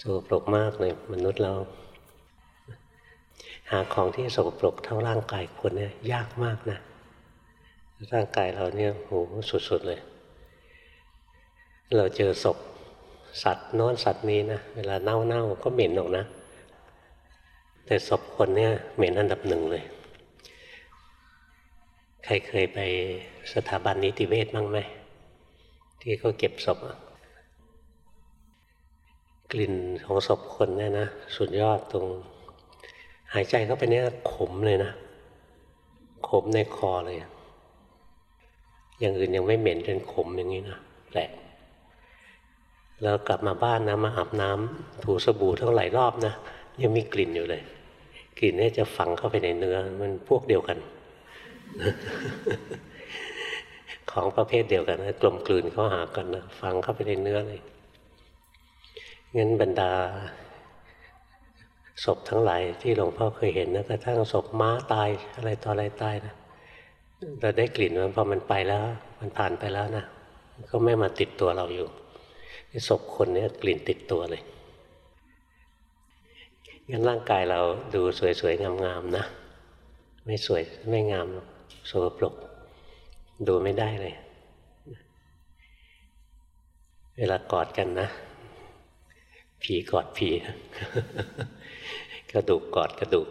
สกปรกมากเลยมนุษย์เรา หาของที่สกปรกเท่าร่างกายคนเนี่ยยากมากนะร่างกายเราเนี่ยโหสุดๆเลย เราเจอศพสัตว์น้นสัตว์นี้นะเวลาเน่าๆก็เหม็นออกนะ แต่ศพคนเนี่ยเหม็นอันดับหนึ่งเลย ใครเคยไปสถาบันนิติเวชบ้างไหมที่เขาเก็บศพ กลิ่นของศพคนเนี่ยนะสุดยอดตรง หายใจเข้าไปเนี่ยขมเลยนะขมในคอเลย อย่างอื่นยังไม่เหม็นจนขมอย่างนี้นะแปลกแล้วกลับมาบ้านนะมาอาบน้ำถูสบู่เท่าไหร่รอบนะยังมีกลิ่นอยู่เลย กลิ่นนี่จะฝังเข้าไปในเนื้อ มันพวกเดียวกัน ของประเภทเดียวกันนะกลมกลืนเข้าหากันนะฝังเข้าไปในเนื้อเลย งั้นบรรดาศพทั้งหลายที่หลวงพ่อเคยเห็นนะกระทั่งศพม้าตายอะไรต่ออะไรตายนะเราได้กลิ่นมันพอมันไปแล้ว มันผ่านไปแล้วนะก็ไม่มาติดตัวเราอยู่ศพคนนี้กลิ่นติดตัวเลยงั้นร่างกายเราดูสวยๆงามๆนะ ไม่สวยไม่งามโสปรกดูไม่ได้เลย เวลากอดกันนะ ผีกอดผีกระดูกกอดกระดูก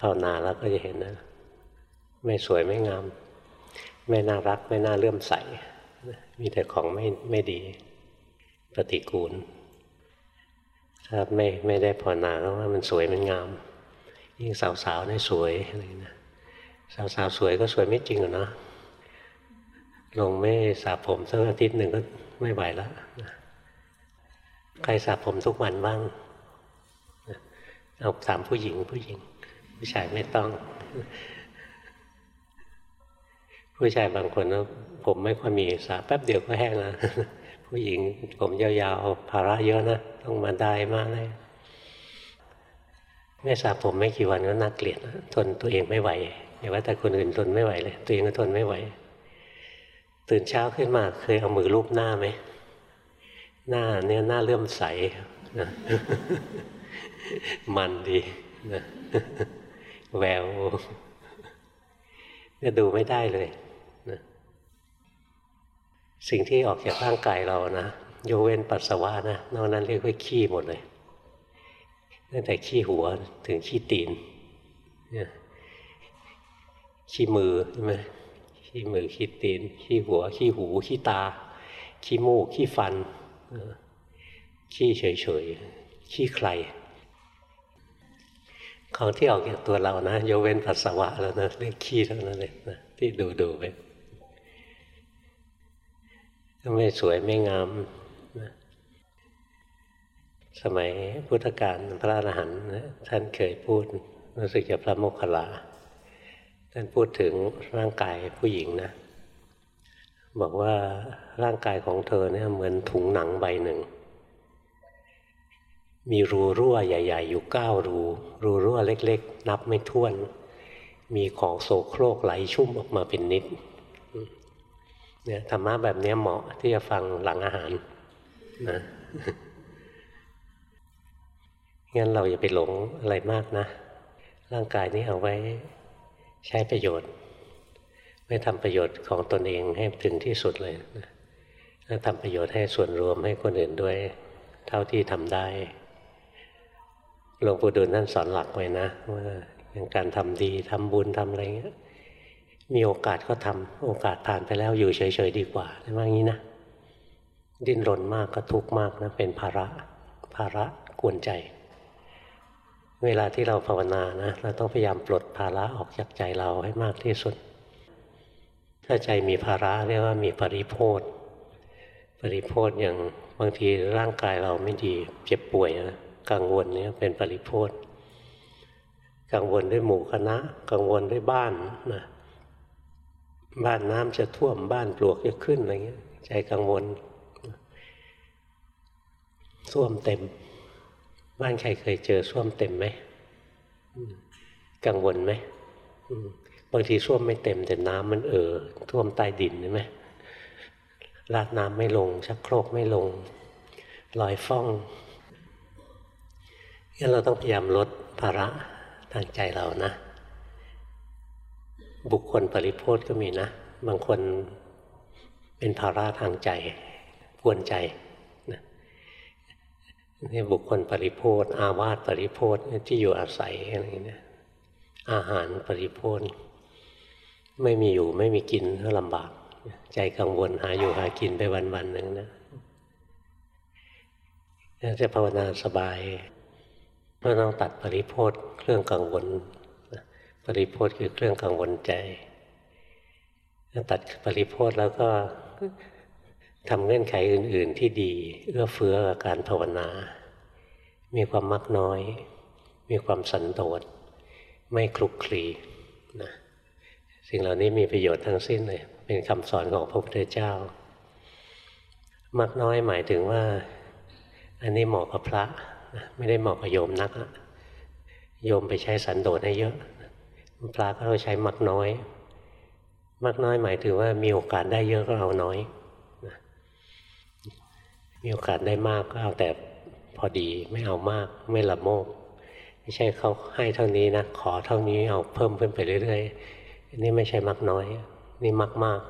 ภาวนาแล้วก็จะเห็นนะ ไม่สวยไม่งาม ไม่น่ารักไม่น่าเลื่อมใส มีแต่ของไม่ไม่ดี ปฏิกูล ถ้าไม่ไม่ได้ภาวนาก็ว่ามันสวยมันงาม ยิ่งสาวๆนี่สวยอะไรนะสาวๆสวยก็สวยไม่จริงหรอเนาะ ลงไม่สระผมสักอาทิตย์หนึ่งก็ไม่ไหวแล้วใครสระผมทุกวันบ้างเอาถามผู้หญิงผู้หญิง ผู้ชายไม่ต้อง ผู้ชายบางคนนะผมไม่ค่อยมีสระแป๊บเดียวก็แห้งแล้วผู้หญิงผมยาวๆภาระเยอะนะต้องมาได้มากเลยไม่สระผมไม่กี่วันก็น่าเกลียดทนตัวเองไม่ไหวอย่าว่าแต่คนอื่นทนไม่ไหวเลย ตัวเองก็ทนไม่ไหว ตื่นเช้าขึ้นมาเคยเอามือลูบหน้าไหมหน้าเนี่ยหน้าเลื่อมใสนะมันดีนะแววเนี่ยดูไม่ได้เลยนะสิ่งที่ออกจากร่างกายเรานะโยเว้นปัสสาวะนะนอกนั้นเรียกว่าขี้หมดเลยตั้งแต่ขี้หัวถึงขี้ตีนเนี่ยขี้มือใช่ไหม ขี้มือขี้ตีน ขี้หัว ขี้หู ขี้ตา ขี้มูก ขี้ฟัน ขี้เฉยๆ ขี้ใคร ของที่ออกจากตัวเรานะยกเว้นปัสสาวะแล้วนะเรียกขี้เท่านั้นเลยนะที่ดูดูไปก็ไม่สวยไม่งามนะสมัยพุทธกาลพระอรหันต์ท่านเคยพูดรู้สึกจะพระโมคคัลลา ท่านพูดถึงร่างกายผู้หญิงนะ บอกว่าร่างกายของเธอเนี่ยเหมือนถุงหนังใบหนึ่ง มีรูรั่วใหญ่ ๆ อยู่เก้ารู รูรั่วเล็ก ๆ นับไม่ถ้วน มีของโสโครกไหลชุ่มออกมาเป็นนิดเนี่ยธรรมะแบบนี้เหมาะที่จะฟังหลังอาหารนะงั้นเราอย่าไปหลงอะไรมากนะ ร่างกายนี้เอาไว้ ใช้ประโยชน์ ไม่ทำประโยชน์ของตนเองให้ถึงที่สุดเลยนะแล้วทำประโยชน์ให้ส่วนรวมให้คนอื่นด้วย เท่าที่ทำได้หลวงปู่ดูลท่านสอนหลักไว้นะว่าอย่างการทำดีทำบุญทำอะไรเงี้ยมีโอกาสก็ทำโอกาสผ่านไปแล้วอยู่เฉยๆดีกว่าใช่ไหมงี้นะดิ้นรนมากก็ทุกข์มากนะเป็นภาระภาระกวนใจ เวลาที่เราภาวนานะเราต้องพยายามปลดภาระออกจากใจเราให้มากที่สุด ถ้าใจมีภาระเรียกว่ามีปริโพธปริโพธอย่างบางทีร่างกายเราไม่ดีเจ็บป่วยนะกังวลเนี่ยเป็นปริโพธกังวลด้วยหมู่คณะ กังวลด้วยบ้านนะบ้านน้ำจะท่วมบ้านปลวกจะขึ้นอะไรเงี้ยใจกังวลท่วมเต็ม บ้านใครเคยเจอส้วมเต็มไหมกังวลไหมบางทีส้วมไม่เต็มแต่น้ำมันเอ่อท่วมใต้ดินใช่ไหมราดน้ำไม่ลง ชักโครกไม่ลงลอยฟ้องงั้นเราต้องพยายามลดภาระทางใจเรานะ บุคคลปริโพธก็มีนะ บางคนเป็นภาระทางใจกวนใจ นี่บุคคลปริโพธอาวาสปริโพธที่อยู่อาศัยอะไรอย่างนี้อาหารปริโพธไม่มีอยู่ไม่มีกินก็ลำบาก ใจกังวลหาอยู่หากินไปวันๆหนึ่งนะจะภาวนาสบายก็ต้องตัดปริโพธเครื่องกังวลปริโพธคือเครื่องกังวลใจตัดปริโพธแล้วก็ ทำเงื่อนไขอื่น ๆ ที่ดีเอื้อเฟื้อการภาวนา มีความมักน้อย มีความสันโดษไม่คลุกคลีนะสิ่งเหล่านี้มีประโยชน์ทั้งสิ้นเลย เป็นคำสอนของพระพุทธเจ้า มักน้อยหมายถึงว่า อันนี้เหมาะกับพระ ไม่ได้เหมาะกับโยมนักโยมไปใช้สันโดษให้เยอะ พระก็ต้องใช้มักน้อย มักน้อยหมายถึงว่ามีโอกาสได้เยอะก็เอาน้อย มีโอกาสได้มากก็เอาแต่พอดีไม่เอามากไม่ละโมบไม่ใช่เขาให้เท่านี้นะขอเท่านี้เอาเพิ่มขึ้นไปเรื่อยๆอันนี้ไม่ใช่มักน้อย นี่มักมาก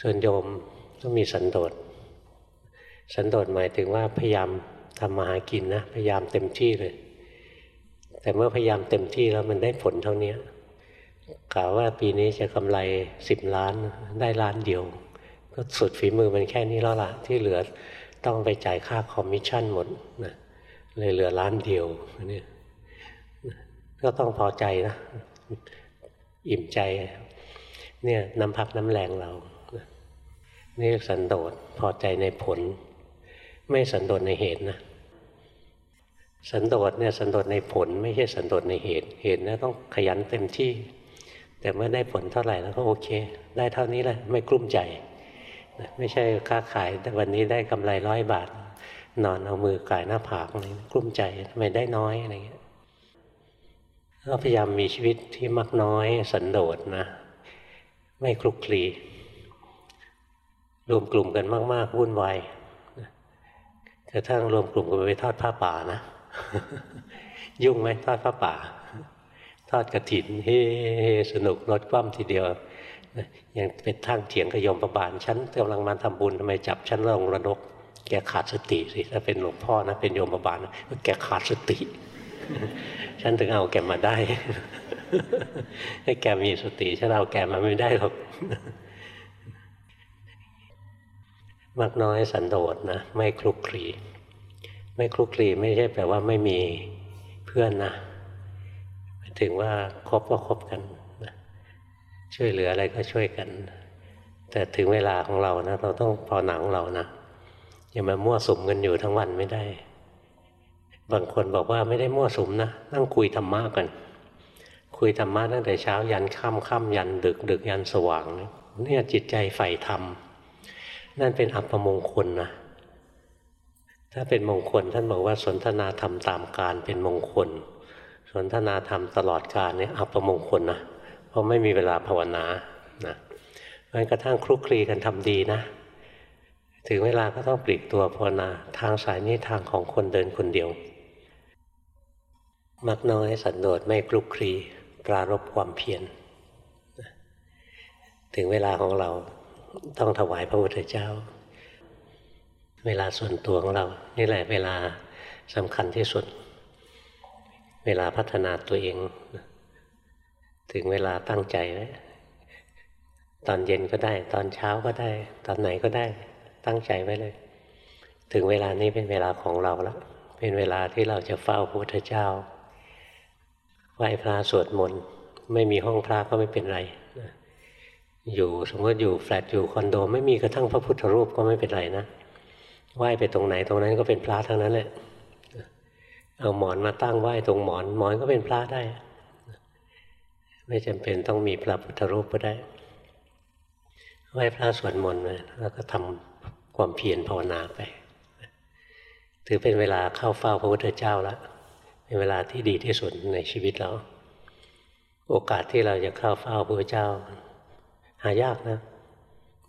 ส่วนโยมต้องมีสันโดษสันโดษหมายถึงว่าพยายามทำมาหากินนะพยายามเต็มที่เลย แต่เมื่อพยายามเต็มที่แล้วมันได้ผลเท่านี้กล่าวว่าปีนี้จะกำไรสิบล้านได้ล้านเดียว ก็สุดฝีมือมันแค่นี้แล้วล่ะ ที่เหลือต้องไปจ่ายค่าคอมมิชชั่นหมดนะเลยเหลือล้านเดียวนี่ก็ต้องพอใจนะ อิ่มใจ เนี่ยน้ำพักน้ำแรงเรา นี่สันโดษพอใจในผล ไม่สันโดษในเหตุนะสันโดษเนี่ยสันโดษในผล ไม่ใช่สันโดษในเหตุเหตุนะต้องขยันเต็มที่ แต่เมื่อได้ผลเท่าไหร่แล้วก็โอเค ได้เท่านี้แหละไม่กลุ้มใจ ไม่ใช่ค้าขายวันนี้ได้กำไรร้อยบาท นอนเอามือกายหน้าผากอะไรกลุ้มใจทำไมได้น้อยอะไรเงี้ยก็พยายามมีชีวิตที่มักน้อยสันโดษนะ ไม่คลุกคลีรวมกลุ่มกันมาก ๆ วุ่นวายกระทั่งรวมกลุ่มกันไปทอดผ้าป่านะ ยุ่งไหมทอดผ้าป่า ทอดกระถินเฮ้สนุกรถคว่ำทีเดียว ยังเป็นทั้งเถียงกับยมประบาลฉันกำลังมาทำบุญทำไมจับฉันลงระนก แกขาดสติสิถ้าเป็นหลวงพ่อนะเป็นโยมประบาลแกขาดสติ ฉันถึงเอาแกมาได้ให้แกมีสติฉันเอาแกมาไม่ได้หรอกมากน้อยสันโดษนะไม่คลุกคลีไม่คลุกคลีไม่ใช่แปลว่าไม่มีเพื่อนนะถึงว่าคบก็คบกัน ช่วยเหลืออะไรก็ช่วยกัน แต่ถึงเวลาของเรานะ เราต้องพอหนังเรานะอย่ามามั่วสุมกันอยู่ทั้งวันไม่ได้ บางคนบอกว่าไม่ได้มั่วสุมนะนั่งคุยธรรมะกัน คุยธรรมะตั้งแต่เช้ายันค่ำค่ำยันดึกดึกยันสว่างเนี่ยจิตใจใฝ่ธรรมนั่นเป็นอัปมงคลนะถ้าเป็นมงคลท่านบอกว่าสนทนาธรรมตามการเป็นมงคล สนทนาธรรมตลอดการนี่ยอัปมงคลนะ เพราะไม่มีเวลาภาวนานะเพราะกระทั่งคลุกคลีกันทำดีนะ ถึงเวลาก็ต้องปลีกตัวภาวนา ทางสายนี้ทางของคนเดินคนเดียว มักน้อยสันโดษไม่คลุกคลีปรารบความเพียรถึงเวลาของเราต้องถวายพระพุทธเจ้า เวลาส่วนตัวของเรา นี่แหละเวลาสำคัญที่สุด เวลาพัฒนาตัวเอง ถึงเวลาตั้งใจไว้ตอนเย็นก็ได้ ตอนเช้าก็ได้ ตอนไหนก็ได้ ตั้งใจไว้เลย ถึงเวลานี้เป็นเวลาของเราแล้วเป็นเวลาที่เราจะเฝ้าพระพุทธเจ้าไหว้พระสวดมนต์ไม่มีห้องพระก็ไม่เป็นไรอยู่สมมติอยู่แฟลตอยู่คอนโด ไม่มีกระทั่งพระพุทธรูปก็ไม่เป็นไรนะไหว้ไปตรงไหนตรงนั้นก็เป็นพระทั้งนั้นแหละเอาหมอนมาตั้งไหว้ตรงหมอนหมอนก็เป็นพระได้ ไม่จำเป็นต้องมีพระพุทธรูปก็ได้ไหว้พระสวดมนต์แล้วก็ทำความเพียรภาวนาไป ถือเป็นเวลาเข้าเฝ้าพระพุทธเจ้าแล้วเป็นเวลาที่ดีที่สุดในชีวิตเรา โอกาสที่เราจะเข้าเฝ้าพระพุทธเจ้า หายากนะ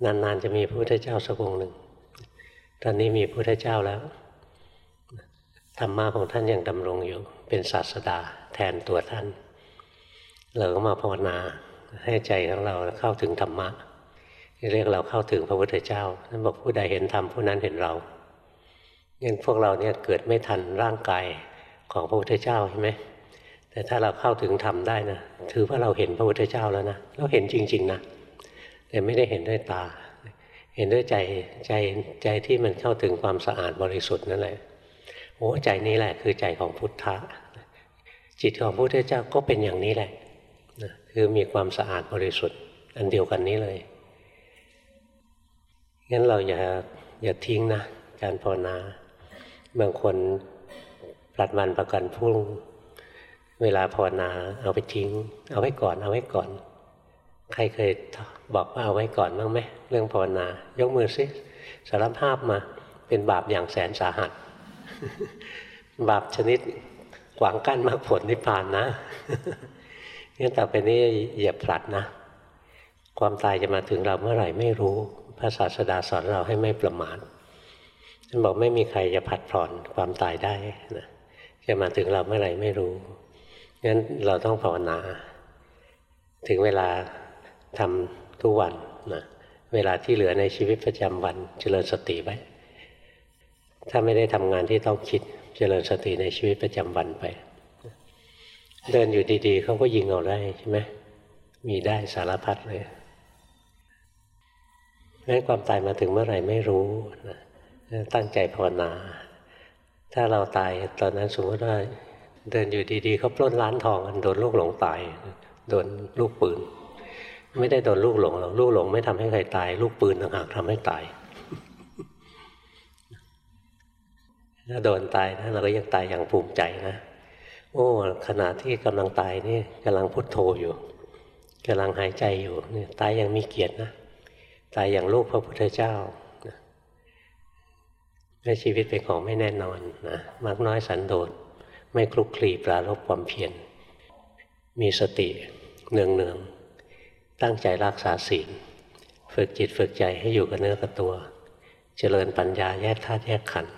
นานๆจะมีพระพุทธเจ้าสักองค์หนึ่ง ตอนนี้มีพระพุทธเจ้าแล้วธรรมะของท่านยังดำรงอยู่ เป็นศาสดาแทนตัวท่าน เราก็มาภาวนาให้ใจของเราเข้าถึงธรรมะเรียกเราเข้าถึงพระพุทธเจ้าท่านบอกผู้ใดเห็นธรรมผู้นั้นเห็นเรางั้นพวกเราเนี่ยเกิดไม่ทันร่างกายของพระพุทธเจ้าใช่ไหมแต่ถ้าเราเข้าถึงธรรมได้นะถือว่าเราเห็นพระพุทธเจ้าแล้วนะเราเห็นจริง ๆนะแต่ไม่ได้เห็นด้วยตา เห็นด้วยใจใจใจที่มันเข้าถึงความสะอาดบริสุทธิ์นั่นแหละโอ้ใจนี้แหละคือใจของพุทธะจิตของพระพุทธเจ้าก็เป็นอย่างนี้แหละ คือมีความสะอาดบริสุทธิ์ อันเดียวกันนี้เลยงั้นเราอย่าอย่าทิ้งนะ การภาวนา บางคนปลัดวันประกันพรุ่ง เวลาภาวนาเอาไปทิ้ง เอาไว้ก่อน เอาไว้ก่อน ใครเคยบอกว่าเอาไว้ก่อนบ้างไหมเรื่องภาวนายกมือซิสารภาพมาเป็นบาปอย่างแสนสาหัส บาปชนิดขวางกั้นมรรคผลนิพพานนะ งั้นต่อไปนี้อย่าผลัดนะ ความตายจะมาถึงเราเมื่อไหร่ไม่รู้ พระศาสดาสอนเราให้ไม่ประมาทท่านบอกไม่มีใครจะผัดผ่อนความตายได้นะจะมาถึงเราเมื่อไหร่ไม่รู้งั้นเราต้องภาวนา ถึงเวลาทำทุกวันนะเวลาที่เหลือในชีวิตประจำวันเจริญสติไว้ ถ้าไม่ได้ทำงานที่ต้องคิดเจริญสติในชีวิตประจำวันไป เดินอยู่ดีๆเขาก็ยิงเอาได้ใช่ไหมมีได้สารพัดเลยแม้นความตายมาถึงเมื่อไหร่ไม่รู้นะตั้งใจภาวนา ถ้าเราตายตอนนั้นสมมติว่าเดินอยู่ดีๆเขาปล้นร้านทองโดนลูกหลงตายโดนลูกปืน ไม่ได้โดนลูกหลงหรอกลูกหลงไม่ทำให้ใครตาย ลูกปืนต่างหากทำให้ตายถ้าโดนตายนะเราก็ยังตายอย่างภูมิใจนะ โอ้ขณะที่กำลังตายนี่กำลังพุทโธอยู่กำลังหายใจอยู่นี่ตายยังมีเกียรตินะตายอย่างลูกพระพุทธเจ้าและชีวิตเป็นของไม่แน่นอนนะมากน้อยสันโดษไม่คลุกคลีปรารบความเพียรมีสติเนืองเนืองตั้งใจรักษาศีลฝึกจิตฝึกใจให้อยู่กับเนื้อกับตัว เจริญปัญญาแยกธาตุแยกขันธ์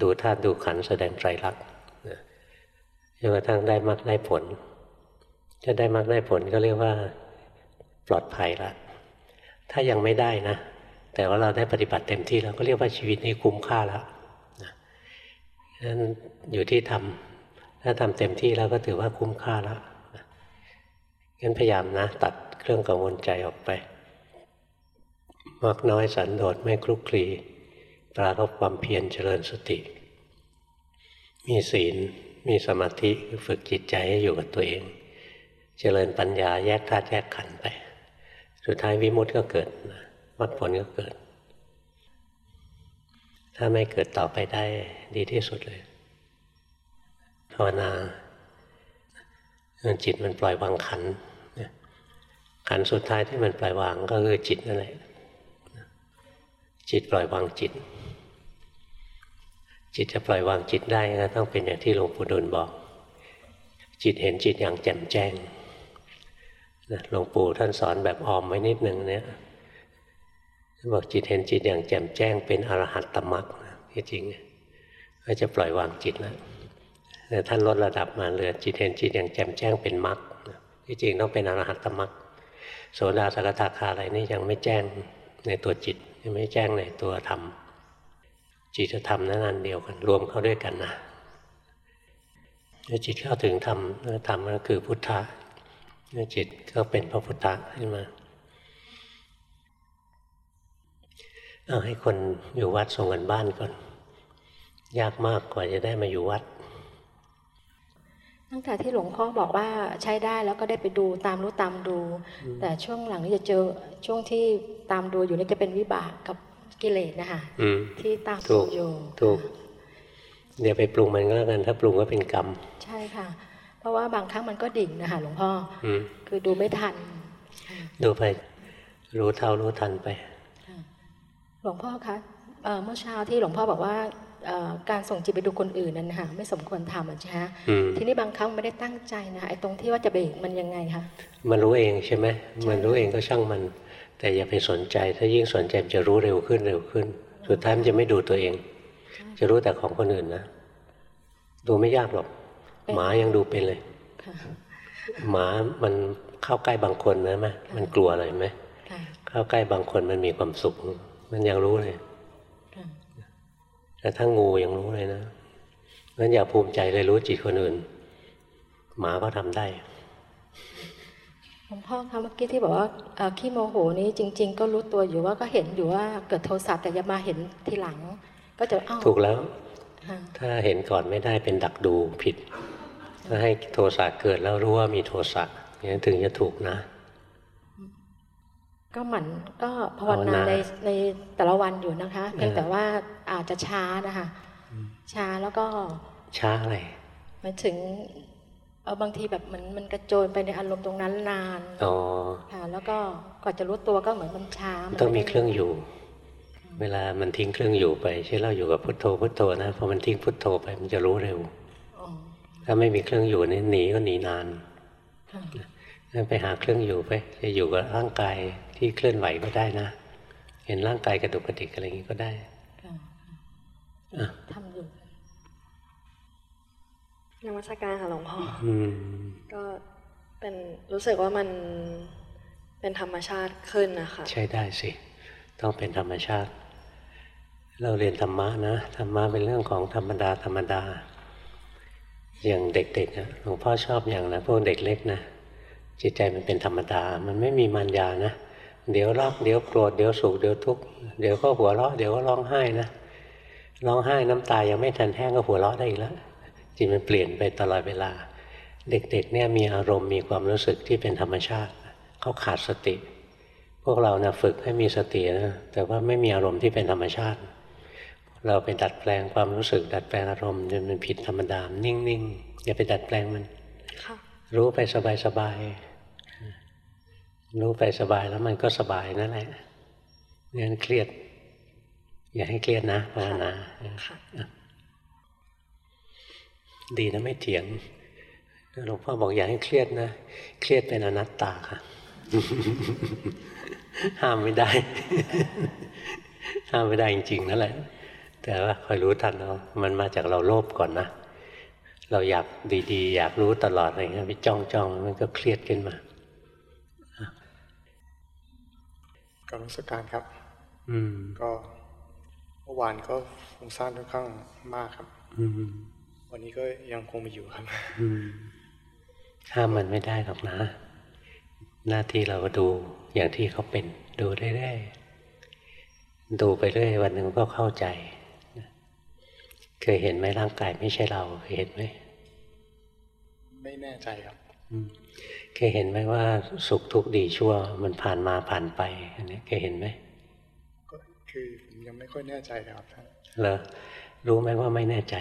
ดูธาตุดูขันธ์แสดงไตรลักษณ์ จนกระทั่งได้มรรคได้ผลจะได้มรรคได้ผลก็เรียกว่าปลอดภัยละถ้ายังไม่ได้นะ แต่ว่าเราได้ปฏิบัติเต็มที่เราก็เรียกว่าชีวิตนี้คุ้มค่าแล้วนะนั้นอยู่ที่ทำถ้าทำเต็มที่แล้วก็ถือว่าคุ้มค่าแล้วงั้นพยายามนะ ตัดเครื่องกังวลใจออกไปมากน้อยสันโดษไม่คลุกคลีปรารบความเพียรเจริญสติ มีศีล มีสมาธิฝึกจิตใจให้อยู่กับตัวเอง เจริญปัญญาแยกธาตุแยกขันธ์ไป สุดท้ายวิมุตติก็เกิดมรรคผลก็เกิด ถ้าไม่เกิดต่อไปได้ดีที่สุดเลยภาวนาจิตมันปล่อยวางขันขันสุดท้ายที่มันปล่อยวางก็คือจิตนั่นแหละจิตปล่อยวางจิต จิตจะปล่อยวางจิตได้ก็ต้องเป็นอย่างที่หลวงปู่ดูลบอก จิตเห็นจิตอย่างแจ่มแจ้งหลวงปู่ท่านสอนแบบออมไว้นิดหนึ่งเนี่ยบอกจิตเห็นจิตอย่างแจ่มแจ้งเป็นอรหัตตมรรคที่จริงก็จะปล่อยวางจิตแล้วแต่ท่านลดระดับมาเหลือจิตเห็นจิตอย่างแจ่มแจ้งเป็นมรรคที่จริงต้องเป็นอรหัตตมรรคโสดาสกทาคาอะไรนี่ยังไม่แจ้งในตัวจิตยังไม่แจ้งในตัวธรรม จิตจะทำนั้นอันเดียวกัน รวมเข้าด้วยกันนะจิตเข้าถึงธรรมธรรมก็คือพุทธะจิตก็เป็นพระพุทธะขึ้นมาเอาให้คนอยู่วัดส่งกันบ้านก่อน ยากมากกว่าจะได้มาอยู่วัด ตั้งแต่ที่หลวงพ่อบอกว่าใช้ได้แล้วก็ได้ไปดูตามรู้ตามดู แต่ช่วงหลังนี้จะเจอช่วงที่ตามดูอยู่นี่จะเป็นวิบากกับ กิเลสนะคะที่ตามดูอยู่ถูกเดี๋ยวไปปรุงมันก็แล้วกัน ถ้าปรุงก็เป็นกรรม ใช่ค่ะ เพราะว่าบางครั้งมันก็ดิ่งนะคะหลวงพ่อคือดูไม่ทัน ดูไป รู้เท่ารู้ทันไปหลวงพ่อคะเมื่อเช้าที่หลวงพ่อบอกว่าการส่งจิตไปดูคนอื่นนั้นนะคะไม่สมควรทำใช่ไหมทีนี้บางครั้งไม่ได้ตั้งใจนะไอ้ตรงที่ว่าจะเบรกมันยังไงคะมันรู้เองใช่ไหมมันรู้เองก็ช่างมัน แต่อย่าไปสนใจ ถ้ายิ่งสนใจจะรู้เร็วขึ้นเร็วขึ้น สุดท้ายมันจะไม่ดูตัวเอง จะรู้แต่ของคนอื่นนะ ดูไม่ยากหรอก หมายังดูเป็นเลย หมามันเข้าใกล้บางคนนะไหมมันกลัวอะไรไหมเข้าใกล้บางคนมันมีความสุข มันยังรู้เลยแต่ถ้างูยังรู้เลยนะงั้นอย่าภูมิใจเลยรู้จิตคนอื่น หมาก็ทำได้ หลวงพ่อคะเมื่อกี้ที่บอกว่าเอ่อขี้โมโหนี้จริง ๆ ก็รู้ตัวอยู่ว่าก็เห็นอยู่ว่าเกิดโทสะแต่ยังมาเห็นทีหลัง ก็จะอ้าวถูกแล้วค่ะถ้าเห็นก่อนไม่ได้เป็นดักดูผิดถ้าให้โทสะเกิดแล้วรู้ว่ามีโทสะอย่างนั้นถึงจะถูกนะ ก็หมั่นก็ภาวภาวนานาในในแต่ละวันอยู่นะคะเพียงเออแต่ว่าอาจจะช้านะคะช้าแล้วก็ช้าอะไรหมายถึง เออบางทีแบบมันมันกระโจนไปในอารมณ์ตรงนั้นนานอ๋อค่ะแล้วก็กว่าจะรู้ตัวก็เหมือนมันช้ามันต้องมีไได้เครื่องอยู่ เวลามันทิ้งเครื่องอยู่ไปเช่นเราอยู่กับพุทโธพุทโธนะพอมันทิ้งพุทโธไปมันจะรู้เร็วอ๋อถ้าไม่มีเครื่องอยู่นี่หนีก็หนีนานค่ะงั้นไปหาเครื่องอยู่ไป จะอยู่กับร่างกายที่เคลื่อนไหวก็ได้นะ เห็นร่างกายกระดุกกระดิกอะไรอย่างนี้ก็ได้ค่ะอะทำอยู่ นมัสการค่ะหลวงพ่ออืมก็เป็นรู้สึกว่ามันเป็นธรรมชาติขึ้นนะคะใช้ได้สิ ต้องเป็นธรรมชาติ เราเรียนธรรมะนะธรรมะเป็นเรื่องของธรรมดาธรรมดา อย่างเด็กๆนะหลวงพ่อชอบอย่างนะพวกเด็กเล็กนะจิตใจมันเป็นธรรมดา มันไม่มีมารยานะเดี๋ยวรักเดี๋ยวโกรธเดี๋ยวสุขเดี๋ยวทุกข์เดี๋ยวก็หัวเราะเดี๋ยวก็ร้องไห้นะร้องไห้น้ำตายังไม่ทันแห้งก็หัวเราะได้อีกแล้ว จิตมันเปลี่ยนไปตลอดเวลา เด็กๆเนี่ยมีอารมณ์มีความรู้สึกที่เป็นธรรมชาติเขาขาดสติ พวกเรานะฝึกให้มีสตินะแต่ว่าไม่มีอารมณ์ที่เป็นธรรมชาติ เราไปดัดแปลงความรู้สึก ดัดแปลงอารมณ์จนมันผิดธรรมดานิ่งๆอย่าไปดัดแปลงมันค่ะรู้ไปสบายๆรู้ไปสบายแล้วมันก็สบายนั่นแหละไม่งั้นเครียด อย่าให้เครียดนะภาวนาค่ะ ดีนะไม่เถียงหลวงพ่อบอกอย่าให้เครียดนะ เครียดเป็นอนัตตาค่ะ ห้ามไม่ได้ ห้ามไม่ได้จริงๆนั่นแหละ แต่ว่าคอยรู้ทันเนาะมันมาจากเราโลภก่อนนะ เราอยากดีๆ อยากรู้ตลอดอะไรเงี้ยไปจ้องจ้องๆมันก็เครียดขึ้นมาการรัชการครับ อืม ก็เมื่อวานก็ฟุ้งซ่านค่อนข้างมากครับ อืม วันนี้ก็ยังคงมีอยู่ครับอืมห้ามมันไม่ได้หรอกนะ หน้าที่เราก็ดูอย่างที่เขาเป็น ดูเรื่อยๆดูไปเรื่อยวันหนึ่งก็เข้าใจเคยเห็นไหมร่างกายไม่ใช่เราเคยเห็นไหมไม่แน่ใจครับอืมเคยเห็นไหมว่าสุขทุกข์ดีชั่ว มันผ่านมาผ่านไปอันนี้เคยเห็นไหมก็คือผมยังไม่ค่อยแน่ใจนะครับท่านเหรอรู้ไหมว่าไม่แน่ใจ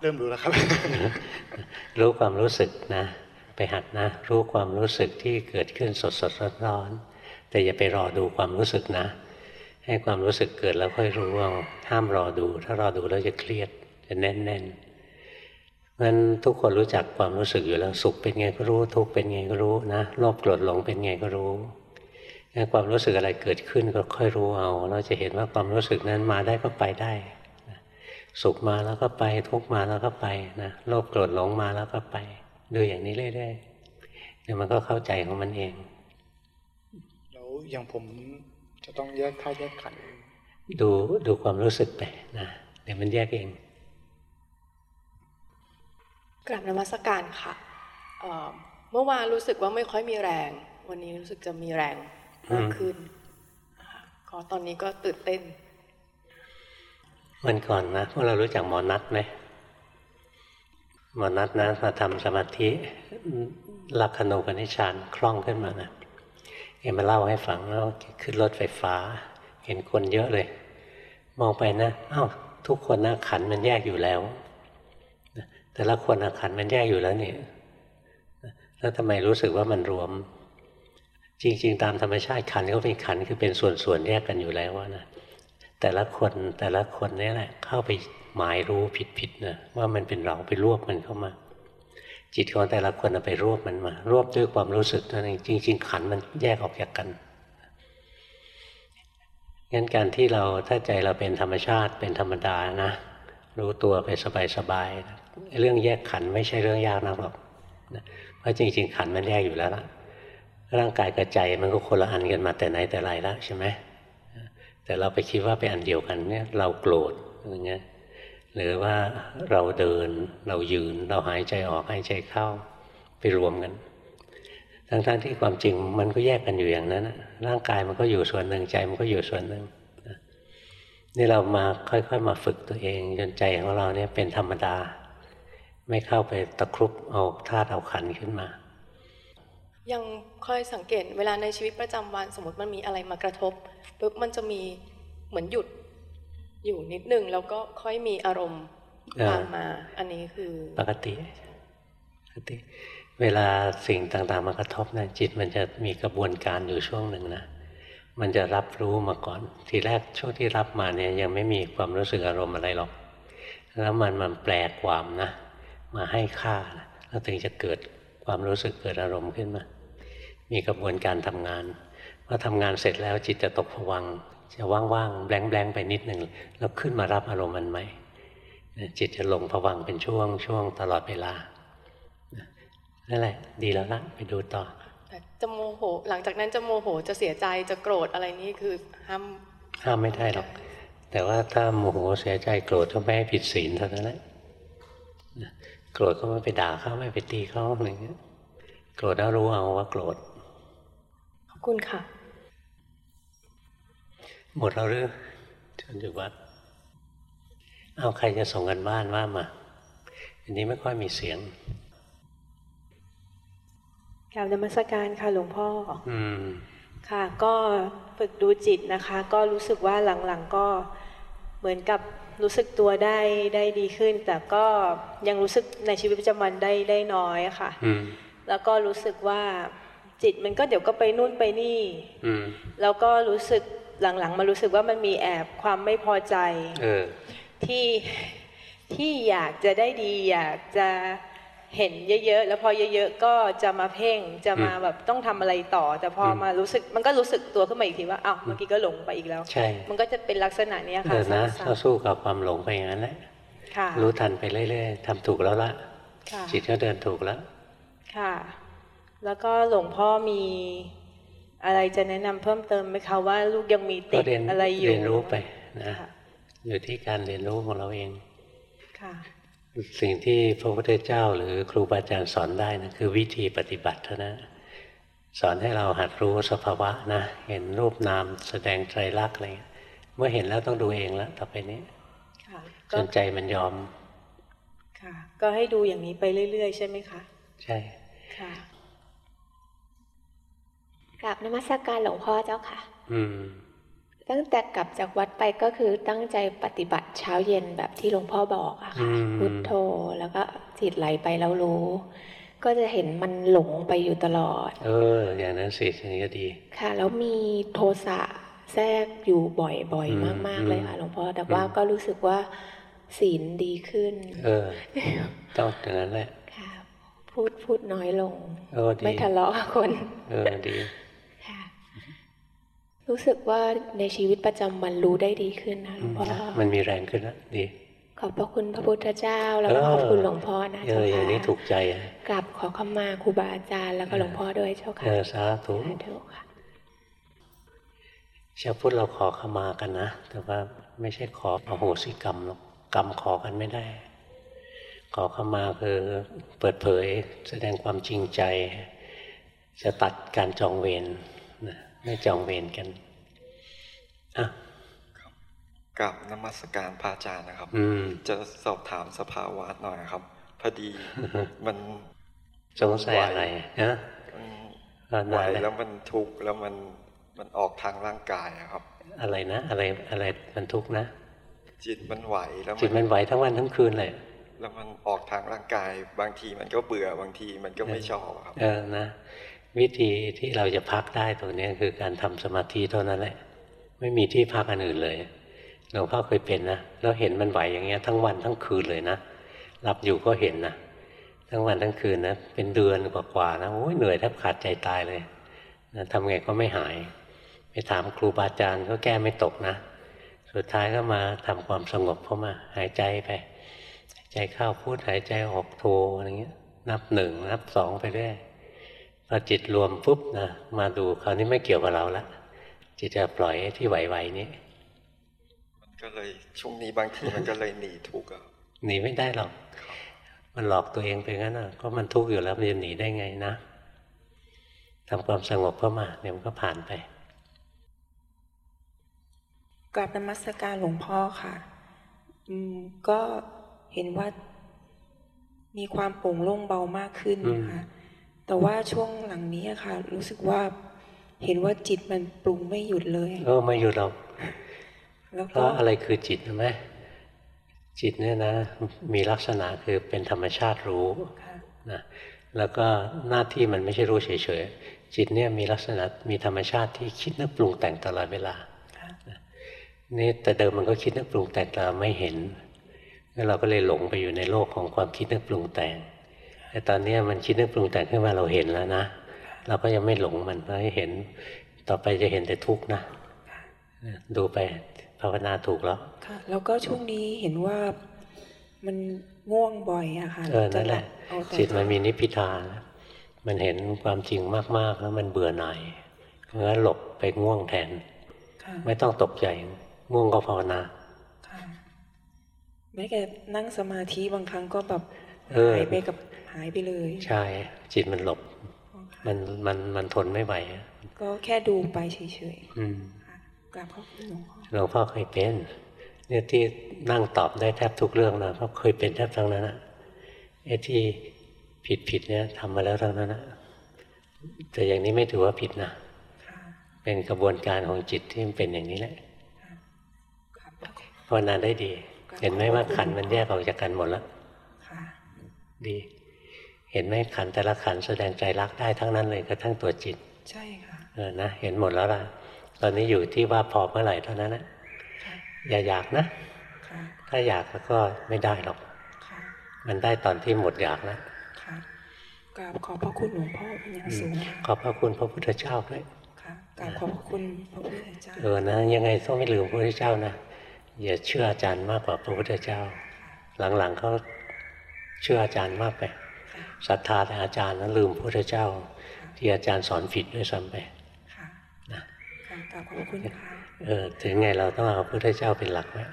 เริ่มรู้แล้วครับ รู้ความรู้สึกนะ ไปหัดนะ รู้ความรู้สึกที่เกิดขึ้นสดสดร้อนร้อนๆแต่อย่าไปรอดูความรู้สึกนะ ให้ความรู้สึกเกิดแล้วค่อยรู้เอาห้ามรอดู ถ้ารอดูแล้วจะเครียดจะแน่นแน่นงั้นทุกคนรู้จักความรู้สึกอยู่แล้วสุขเป็นไงก็รู้ ทุกข์เป็นไงก็รู้นะโลภโกรธหลงเป็นไงก็รู้งั้นความรู้สึกอะไรเกิดขึ้นก็ค่อยรู้เอา เราจะเห็นว่าความรู้สึกนั้นมาได้ก็ไปได้ สุขมาแล้วก็ไป ทุกข์มาแล้วก็ไปนะโลภโกรธหลงมาแล้วก็ไป ดูอย่างนี้เรื่อยๆเดี๋ยวมันก็เข้าใจของมันเองแล้วอย่างผมจะต้องแยกท่าตุแยกขันธ์ดูดูความรู้สึกไปนะเดี๋ยวมันแยกเองกลับนมัสการค่ะเอ่อเมื่อวานรู้สึกว่าไม่ค่อยมีแรง วันนี้รู้สึกจะมีแรงมากขึ้นค่ะก็ตอนนี้ก็ตื่นเต้น มันก่อนนะพวกเรารู้จักหมอนัทไหมหมอนัทนะมาทำสมาธิลักขณูปนิชฌานคล่องขึ้นมานะเอ็มาเล่าให้ฟังแล้วขึ้นรถไฟฟ้า เห็นคนเยอะเลย มองไปนะอ้าวทุกคนนะขันมันแยกอยู่แล้ว แต่ละคนนะขันมันแยกอยู่แล้วเนี่ยแล้วทำไมรู้สึกว่ามันรวม จริง ๆ ตามธรรมชาติขันก็เป็นขันคือเป็นส่วนๆแยกกันอยู่แล้วอะนะ แต่ละคนแต่ละคนนี่แหละ เข้าไปหมายรู้ผิดๆนะว่ามันเป็นเราไปรวบมันเข้ามา จิตของแต่ละคนไปรวบมันมารวบด้วยความรู้สึกนั่นเองจริง ๆ ขันมันแยกออกจากกันงั้นการที่เราถ้าใจเราเป็นธรรมชาติเป็นธรรมดานะ รู้ตัวไปสบายๆเรื่องแยกขันไม่ใช่เรื่องยากนักหรอกเพราะจริง ๆ ขันมันแยกอยู่แล้วล่ะร่างกายกับใจมันก็คนละอันกันมาแต่ไหนแต่ไรแล้วใช่ไหม แต่เราไปคิดว่าเป็นอันเดียวกันเนี่ยเราโกรธอย่างเงี้ยหรือว่าเราเดินเรายืนเราหายใจออกหายใจเข้าไปรวมกัน ทั้งๆทที่ความจริงมันก็แยกกันอยู่อย่างนั้นร่างกายมันก็อยู่ส่วนหนึ่งใจมันก็อยู่ส่วนหนึ่งนี่เรามาค่อยๆ มาฝึกตัวเองจนใจของเราเนี่ยเป็นธรรมดา ไม่เข้าไปตะครุบเอาธาตุเอาขันขึ้นมา ยังค่อยสังเกตเวลาในชีวิตประจำวันสมมติมันมีอะไรมากระทบปุ๊บมันจะมีเหมือนหยุดอยู่นิดนึงแล้วก็ค่อยมีอารมณ์ตามมา อันนี้คือปกติปกติ เวลาสิ่งต่างๆมากระทบนะจิตมันจะมีกระบวนการอยู่ช่วงหนึ่งนะมันจะรับรู้มาก่อน ทีแรกช่วงที่รับมาเนี่ยยังไม่มีความรู้สึกอารมณ์อะไรหรอก แล้วมันมันแปลความนะ มาให้ค่าแล้วถึงจะเกิดความรู้สึกเกิดอารมณ์ขึ้นมา มีกระบวนการทำงานพอทำงานเสร็จแล้วจิตจะตกผวังจะว่างๆแบงๆไปนิดหนึ่งแล้วขึ้นมารับอารมณ์มันใหม่จิตจะลงผวังเป็นช่วงช่วงตลอดเวลานั่นแหละ ดีแล้วละไปดูต่อแต่จะโมโห หลังจากนั้นจะโมโหจะเสียใจจะโกรธอะไรนี่คือห้ามห้ามไม่ได้หรอก แต่ว่าถ้าโมโหเสียใจโกรธก็ไม่ให้ผิดศีลเท่านั้นแหละโกรธก็ไม่ไปด่าเขาไม่ไปตีเขาอะไรเงี้ยโกรธแล้วรู้เอาว่าโกรธขอบ คุณค่ะ หมดแล้วหรือจนถึงวัด เอาใครจะส่งกันบ้านว่ามา อันนี้ไม่ค่อยมีเสียงกล่าวนมัสการค่ะหลวงพ่อ อืม ค่ะ ก็ฝึกดูจิตนะคะ ก็รู้สึกว่าหลังๆก็เหมือนกับรู้สึกตัวได้ได้ดีขึ้น แต่ก็ยังรู้สึกในชีวิตประจำวันได้ได้น้อยค่ะ แล้วก็รู้สึกว่า จิตมันก็เดี๋ยวก็ไปนู่นไปนี่แล้วก็รู้สึกหลังๆมารู้สึกว่ามันมีแอบความไม่พอใจที่ที่อยากจะได้ดี อยากจะเห็นเยอะๆ แล้วพอเยอะๆ ก็จะมาเพ่งจะมาแบบต้องทำอะไรต่อ แต่พอมารู้สึกมันก็รู้สึกตัวขึ้นมาอีกทีว่าอ้าวเมื่อกี้ก็หลงไปอีกแล้วใช่มันก็จะเป็นลักษณะนี้ค่ะเดินนะสู้กับความหลงไปอย่างนั้นแหละรู้ทันไปเรื่อยๆทำถูกแล้วละจิตก็เดินถูกแล้ว ค่ะ แล้วก็หลวงพ่อมีอะไรจะแนะนำเพิ่มเติมไหมคะว่าลูกยังมีติดอะไรอยู่เรียนรู้ไปนะอยู่ที่การเรียนรู้ของเราเองค่ะสิ่งที่พระพุทธเจ้าหรือครูบาอาจารย์สอนได้นะคือวิธีปฏิบัติเท่านั้นสอนให้เราหัดรู้สภาวะนะ เห็นรูปนามแสดงไตรลักษณ์อะไรเมื่อเห็นแล้วต้องดูเองแล้วต่อไปนี้จนใจมันยอม ค่ะ ก็ให้ดูอย่างนี้ไปเรื่อย ๆ ใช่ไหมคะ ใช่ค่ะก ราบนมัสการหลวงพ่อเจ้าค่ะ อืม ตั้งแต่กลับจากวัดไปก็คือตั้งใจปฏิบัติเช้าเย็นแบบที่หลวงพ่อบอกอะค่ะ พุทโธแล้วก็จิตไหลไปแล้วรู้ ก็จะเห็นมันหลงไปอยู่ตลอด เออ อย่างนั้นสิอย่างนี้ก็ดี ค่ะ แล้วมีโทสะแทรกอยู่บ่อยๆ มาก ๆ เลยค่ะหลวงพ่อ แต่ว่าก็รู้สึกว่าศีลดีขึ้น เออ ต้องอย่างนั้นแหละค่ะพูดพูดน้อยลง ไม่ทะเลาะกับคน เออ ดี รู้สึกว่าในชีวิตประจำวันรู้ได้ดีขึ้นนะหลวงพ่อมันมีแรงขึ้นแล้วดี ขอบพระคุณพระพุทธเจ้าแล้วก็ขอบคุณหลวงพ่อนะเจ้าค่ะอย่างนี้ถูกใจกราบขอขมาครูบาอาจารย์แล้วก็หลวงพ่อด้วยเจ้าค่ะเออสาธุสาธุค่ะชาวพุทธเราขอขมากันนะ แต่ว่าไม่ใช่ขออโหสิกรรมหรอกกรรมขอกันไม่ได้ ขอขมาคือเปิดเผยแสดงความจริงใจ จะตัดการจองเวร ไม่จองเวรกันอะกับนมัสการพระอาจารย์นะครับจะสอบถามสภาวะหน่อยครับ พอดีมันสงสัยอะไรนะไหวแล้วมันทุกข์แล้วมันมันออกทางร่างกายครับ อะไรนะ อะไรอะไรมันทุกข์นะ จิตมันไหวแล้วจิตมันไหวทั้งวันทั้งคืนเลยแล้วมันออกทางร่างกาย บางทีมันก็เบื่อบางทีมันก็ไม่ชอบครับ เออนะ วิธีที่เราจะพักได้ตรงนี้คือการทำสมาธิเท่านั้นแหละ ไม่มีที่พักอันอื่นเลยหลวงพ่อเคยเป็นนะแล้วเห็นมันไหวอย่างเงี้ยทั้งวันทั้งคืนเลยนะหลับอยู่ก็เห็นนะทั้งวันทั้งคืนนะเป็นเดือนกว่าๆนะโอ้ยเหนื่อยแทบขาดใจตายเลยนะทำไงก็ไม่หาย ไปถามครูบาอาจารย์ก็แก้ไม่ตกนะ สุดท้ายก็มาทำความสงบเข้ามาหายใจไปหายใจเข้าพูดหายใจออกโทอะไรเงี้ย นับหนึ่งนับสองไปเรื่อย พอจิตรวมปุ๊บนะมาดูคราวนี้ไม่เกี่ยวกับเราละจิตจะปล่อยที่ไหวๆนี้มันก็เลยช่วงนี้บางทีมันก็เลยหนีทุกข์อะหนีไม่ได้หรอก มันหลอกตัวเองไปงั้นอะก็มันทุกข์อยู่แล้วมันจะหนีได้ไงนะทำความสงบเข้ามาเดี๋ยวมันก็ผ่านไปกราบนมัสการหลวงพ่อค่ะ อืมก็เห็นว่ามีความโปร่งโล่งเบามากขึ้นอืมค่ะ แต่ว่าช่วงหลังนี้อะค่ะ รู้สึกว่าเห็นว่าจิตมันปรุงไม่หยุดเลยเออไม่อยู่หรอกแล้วเพก็ราะอะไรคือจิตรู้ไหมจิตเนี่ยนะมีลักษณะคือเป็นธรรมชาติรู้ค่ะนะแล้วก็หน้าที่มันไม่ใช่รู้เฉยๆจิตเนี่ยมีลักษณะมีธรรมชาติที่คิดนึกปรุงแต่งตลอดเวลาค่ะนี่แต่เดิมมันก็คิดนึกปรุงแต่งแต่เราไม่เห็นแล้วเราก็เลยหลงไปอยู่ในโลกของความคิดนึกปรุงแต่ง แต่ตอนเนี้ยมันคิดนึกปรุงแต่งขึ้นมาเราเห็นแล้วนะ เราก็ยังไม่หลงมันเพราะเห็นต่อไปจะเห็นแต่ทุกข์นะ ดูไปภาวนาถูกแล้วค่ะแล้วก็ช่วงนี้เห็นว่ามันง่วงบ่อยอะค่ะเออนั่นแหละเอาแต่จิตมันมีนิพพิทานะมันเห็นความจริงมากๆ แล้วมันเบื่อหน่ายงั้นหลบไปง่วงแทนค่ะไม่ต้องตกใจง่วงก็ภาวนาค่ะแม้แต่นั่งสมาธิบางครั้งก็แบบเออ หายไปกับหายไปเลย ใช่ จิตมันหลบ มันมันมันทนไม่ไหวอะก็แค่ดูไปเฉยอืมๆค่ะกราบขอบคุณหลวงพ่อหลวงพ่อเคยเป็นเนี่ยที่นั่งตอบได้แทบทุกเรื่องนะเพราะเคยเป็นแทบทั้งนั้นนะไอ้ที่ผิดผิดๆเนี่ยทำมาแล้วทั้งนั้นนะแต่อย่างนี้ไม่ถือว่าผิดนะค่ะเป็นกระบวนการของจิตที่มันเป็นอย่างนี้แหละกราบขอบภาวนาได้ดี เห็นไหมว่าขันธ์มันแยกออกจากกันหมดแล้วค่ะ ดี เห็นไหมขันธ์แต่ละขันธ์แสดงใจรักได้ทั้งนั้นเลยกระทั่งตัวจิต ใช่ค่ะเออนะเห็นหมดแล้วล่ะ ตอนนี้อยู่ที่ว่าพอเมื่อไหร่เท่านั้นนะค่ะอย่าอยากนะค่ะถ้าอยากแล้วก็ไม่ได้หรอกค่ะมันได้ตอนที่หมดอยากนะค่ะกราบขอบพระคุณหลวงพ่อเป็นอย่างสูงขค่ะอบพระคุณพระพุทธเจ้าด้วยค่ะกราบขอบพระคุณพระพุทธเจ้าเออนะยังไงต้องไม่ลืมพระพุทธเจ้านะอย่าเชื่ออาจารย์มากกว่าพระพุทธเจ้า หลังๆเขา เชื่ออาจารย์มากไปค่ะศรัทธาแต่อาจารย์นั้นลืมพระพุทธเจ้า ที่อาจารย์สอนผิดด้วยซ้ำไปค่ะนะค่ะกราบขอบพระคุณค่ะเออถึงไงเราต้องเอาพระพุทธเจ้าเป็นหลักไว้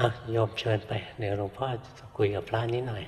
อะโยมเชิญไปเดี๋ยวหลวงพ่อจะคุยกับพระนิดหน่อย